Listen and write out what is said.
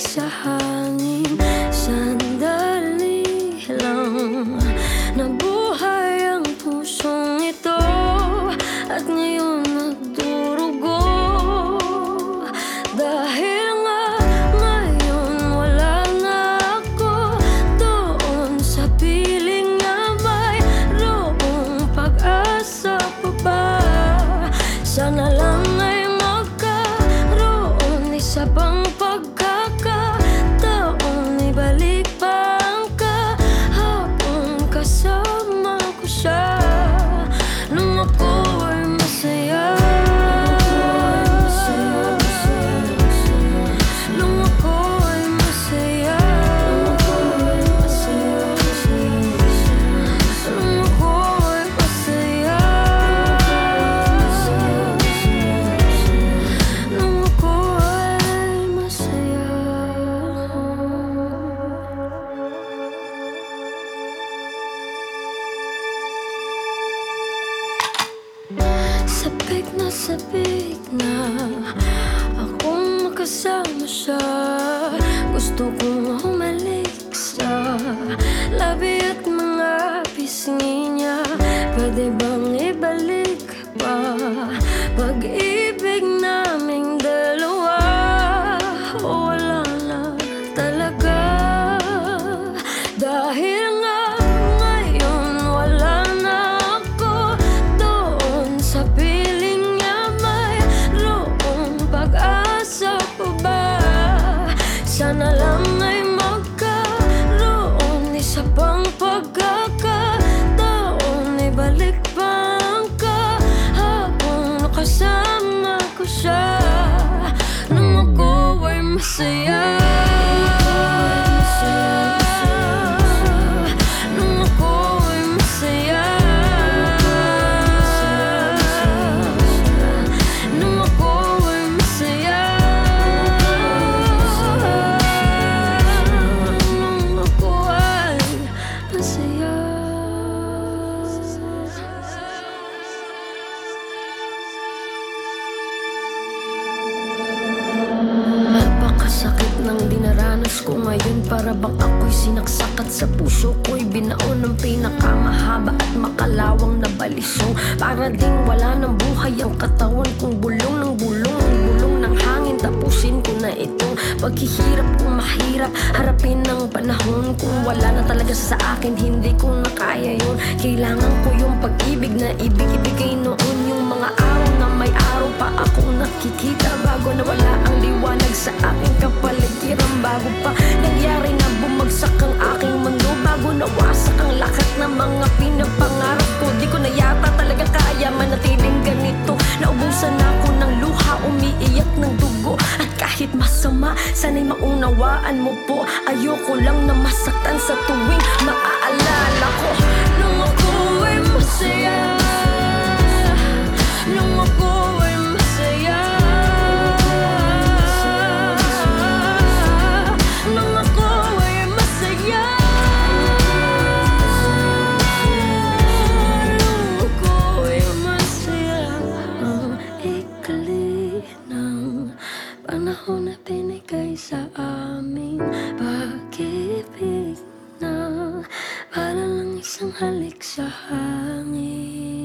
sa Gusto kong Sana lang ay magkaroon isa pang pagkakataon. Ibalik pa ang kahapon Kasama ko siya? Nung ako ay masaya ngayon Para bang ako'y sinaksakat sa puso ko'y binaon ng pinakamahaba at makalawang na balisong Para ding wala ng buhay ang katawan kong bulong ng bulong Ang bulong ng hangin. Tapusin ko na itong paghihirap kung mahirap. Harapin ng panahon kung wala na talaga sa akin Hindi ko na kaya yun. Kailangan ko yung pag-ibig na ibig-ibigay noon. Yung mga araw na may araw pa akong nakikita Bago na wala ang liwanag sa aking kapaligiran. Bago pa ng mga pinapangarap ko. Di ko na yata talaga kaya manatiling ganito. Naubusan ako ng luha, umiiyak ng dugo. At kahit masama, sana'y maunawaan mo po. Ayoko lang na masaktan sa tuwing maaalala ko na binigay sa aming pag-ibig na Para lang isang halik sa hangin.